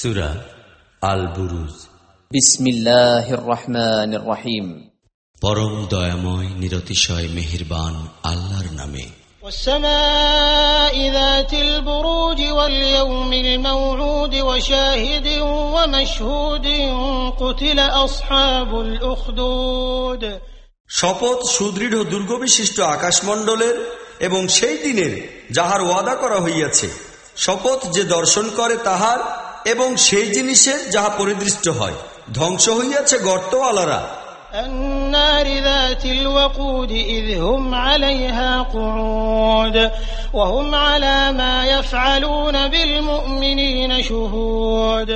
সুরা আল বুরুজ বিসমিল্লাহির রহমানির রহিম পরম দয়াময় নিরতিশয় মেহেরবান আল্লাহর নামে والسماء ذات البروج واليوم الموعود وشاهد ومشهود قتل أصحاب الأخدود শপথ সুদৃঢ় দুর্গবিশিষ্ট আকাশমণ্ডলের এবং সেই দিনের যাহার ওয়াদা করা হইয়াছে শপথ যে দর্শন করে তাহার এবং সেই জিনিসের যাহা পরিদৃষ্ট হয় ধ্বংস হইয়াছে গর্তওয়ালারা النار ذات الوقود إذ هم عليها قعود وهم على ما يفعلون بالمؤمنين شهود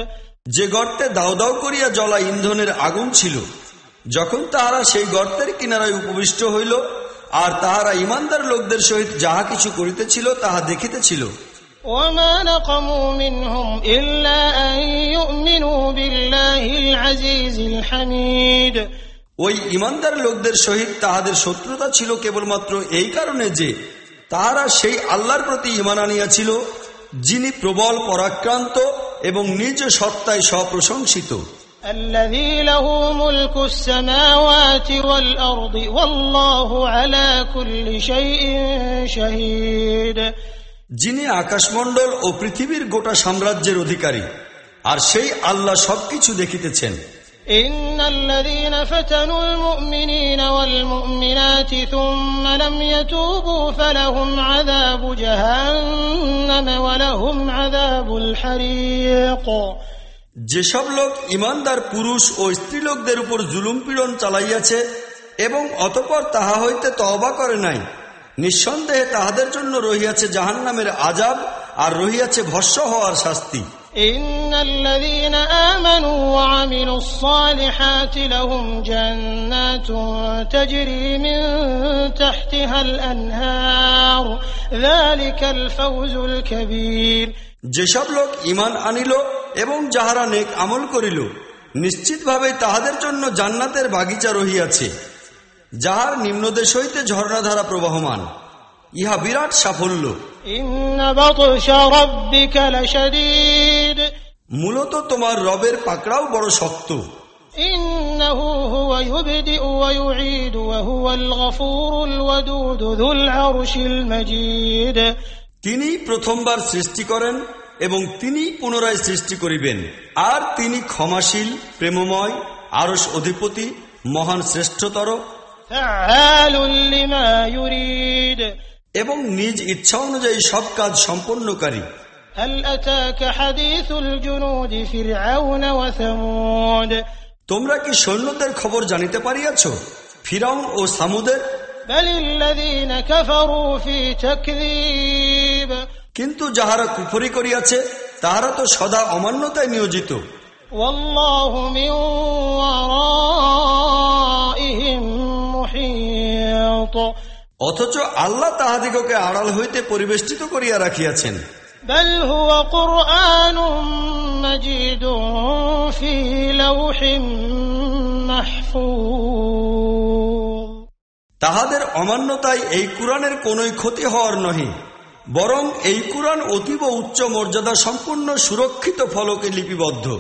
যে গর্তে দাও দাও করিয়া জ্বলা ইন্ধনের আগুন ছিল যখন তাহারা সেই গর্তের কিনারায় উপবিষ্ট হইল আর তাহারা ইমানদার লোকদের সহিত যাহা কিছু করিতেছিল তাহা দেখিতেছিল وما نقموا منهم إلا أن يؤمنوا بالله العزيز الحميد ওই ইমানদার লোকদের সহিত তাহাদের শত্রুতা ছিল কেবলমাত্র এই কারণে যে তাহারা সেই আল্লাহর প্রতি ইমান আনিয়াছিল যিনি প্রবল পরাক্রান্ত এবং নিজ সত্তায় স্বপ্রশংসিত الذي له ملك السماوات والأرض والله على كل شيء شهيد যিনি আকাশমণ্ডল ও পৃথিবীর গোটা সাম্রাজ্যের অধিকারী আর সেই আল্লাহ সবকিছু দেখিতেছেন إن الذين فتنوا المؤمنين والمؤمنات ثم لم يتوبوا فلهم عذاب جهنم ولهم عذاب الحريق যেসব লোক ইমানদার পুরুষ ও স্ত্রীলোকদের উপর জুলুম পীড়ন চালাইয়াছে এবং অতপর তাহা হইতে তওবা করে নাই নিঃসন্দেহে তাহাদের জন্য রহিয়াছে জাহান নামের আজাব আর রহিয়াছে ভস্য হওয়ার শাস্তি। যেসব লোক ইমান আনিল এবং যাহারা নেক আমল করিল নিশ্চিতভাবে তাহাদের জন্য জান্নাতের বাগিচা রহিয়াছে। যাহার নিম্নদেশ হইতে ঝর্ণাধারা প্রবাহমান ইহা বিরাট সাফল্য। মূলত তোমার রবের পাকড়াও বড় শক্ত। তিনি প্রথমবার সৃষ্টি করেন এবং তিনি পুনরায় সৃষ্টি করিবেন। আর তিনি ক্ষমাশীল প্রেমময় আরস অধিপতি মহান শ্রেষ্ঠতর এবং নিজ ইচ্ছা অনুযায়ী সব কাজ সম্পন্নকারী هل أتاك حديث الجنود فرعون وثمود তোমরা কি সৈন্যদের খবর জানিতে পারিয়াছ ফিরাউন ও সামুদের بل الذين كفروا في تكذيب কিন্তু যাহারা কুফরি করিয়াছে তাহারা তো সদা অমান্যতায় নিয়োজিত والله من অথচ আল্লাহ তাহাদিগকে আড়াল হইতে পরিবেষ্টিত করিয়া রাখিয়াছেন। তাহাদের অমান্যতায় এই কোরআনের কোন ক্ষতি হওয়ার নহে বরং এই কোরআন অতীব উচ্চ মর্যাদা সম্পূর্ণ সুরক্ষিত ফলকে লিপিবদ্ধ।